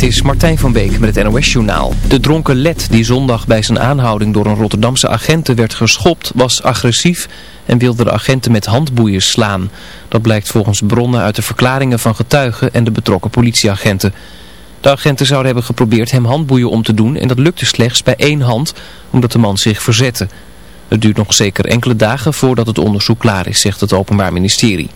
Dit is Martijn van Beek met het NOS-journaal. De dronken led die zondag bij zijn aanhouding door een Rotterdamse agenten werd geschopt was agressief en wilde de agenten met handboeien slaan. Dat blijkt volgens bronnen uit de verklaringen van getuigen en de betrokken politieagenten. De agenten zouden hebben geprobeerd hem handboeien om te doen en dat lukte slechts bij één hand omdat de man zich verzette. Het duurt nog zeker enkele dagen voordat het onderzoek klaar is, zegt het Openbaar Ministerie.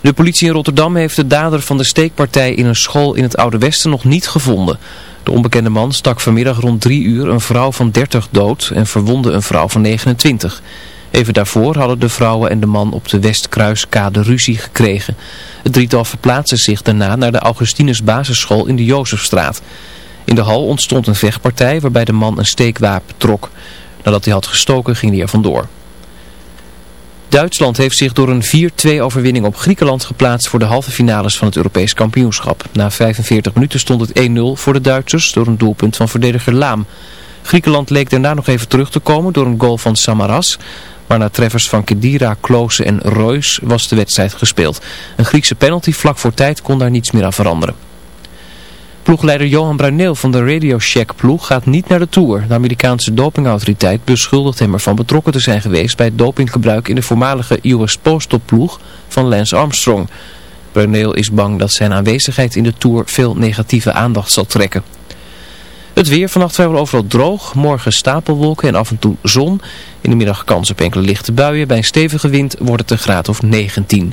De politie in Rotterdam heeft de dader van de steekpartij in een school in het Oude Westen nog niet gevonden. De onbekende man stak vanmiddag rond drie uur een vrouw van 30 dood en verwonde een vrouw van 29. Even daarvoor hadden de vrouwen en de man op de Westkruiskade ruzie gekregen. Het drietal verplaatste zich daarna naar de Augustinus basisschool in de Jozefstraat. In de hal ontstond een vechtpartij waarbij de man een steekwapen trok. Nadat hij had gestoken ging hij er vandoor. Duitsland heeft zich door een 4-2 overwinning op Griekenland geplaatst voor de halve finales van het Europees kampioenschap. Na 45 minuten stond het 1-0 voor de Duitsers door een doelpunt van verdediger Laam. Griekenland leek daarna nog even terug te komen door een goal van Samaras. Maar na treffers van Kedira, Klose en Royce was de wedstrijd gespeeld. Een Griekse penalty vlak voor tijd kon daar niets meer aan veranderen. Ploegleider Johan Bruineel van de Radio Shack ploeg gaat niet naar de Tour. De Amerikaanse dopingautoriteit beschuldigt hem ervan betrokken te zijn geweest bij het dopinggebruik in de voormalige US Postal ploeg van Lance Armstrong. Bruineel is bang dat zijn aanwezigheid in de Tour veel negatieve aandacht zal trekken. Het weer vannacht vrijwel overal droog, morgen stapelwolken en af en toe zon. In de middag kans op enkele lichte buien. Bij een stevige wind wordt het een graad of 19.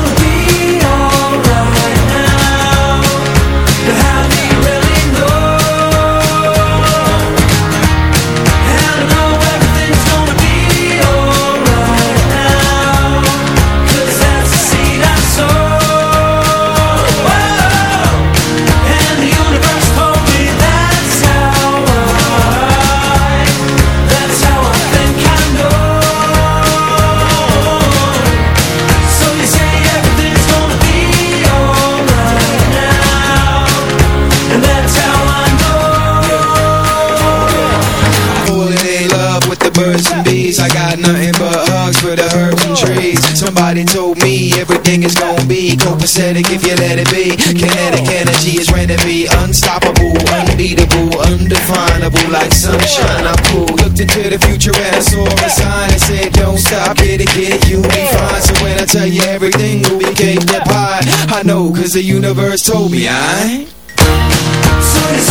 Copacetic if you let it be. Kinetic energy is ready to be Unstoppable, unbeatable, undefinable Like sunshine, cool. Looked into the future and I saw a sign That said don't stop, it, get it, you'll be fine. So when I tell you everything will be cake pie I know cause the universe told me I So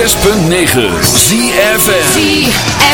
106.9 ZFM.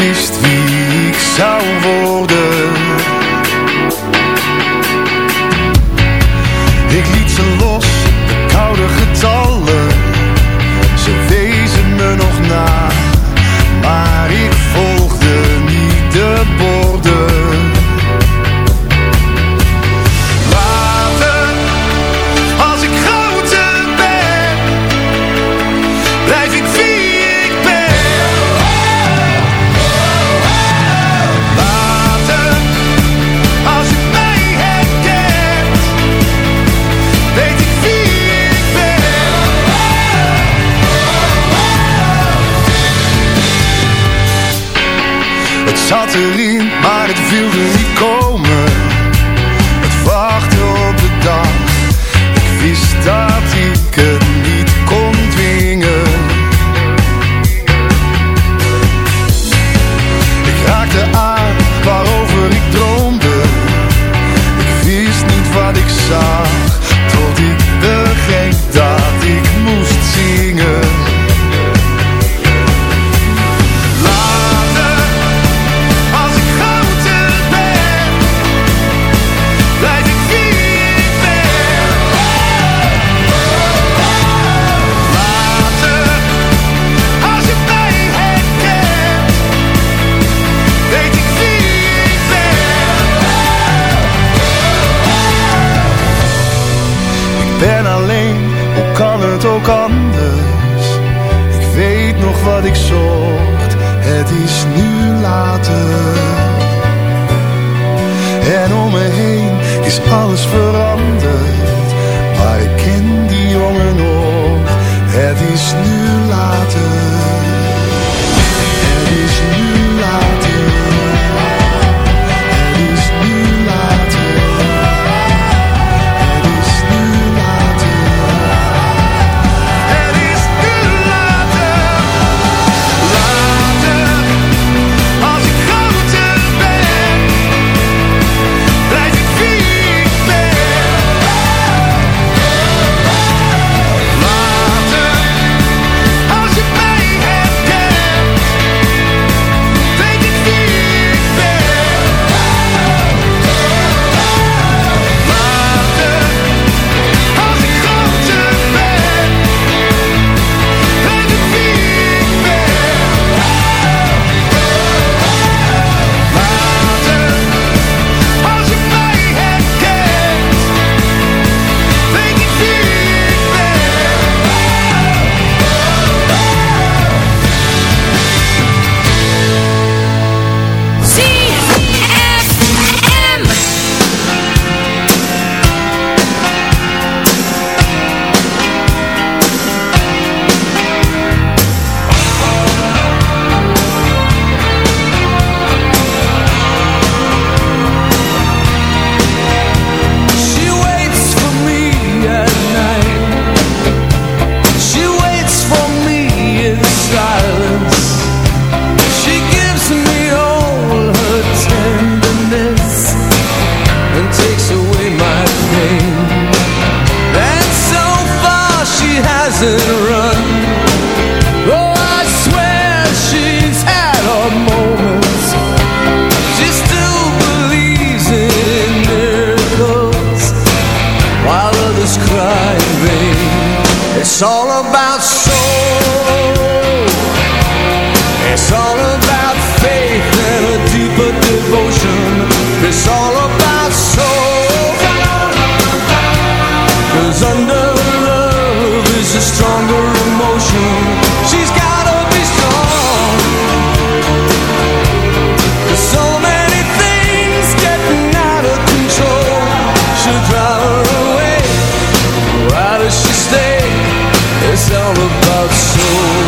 Wist wie zat erin, maar het wilde niet komen. Ik zocht, het is nu all about soul.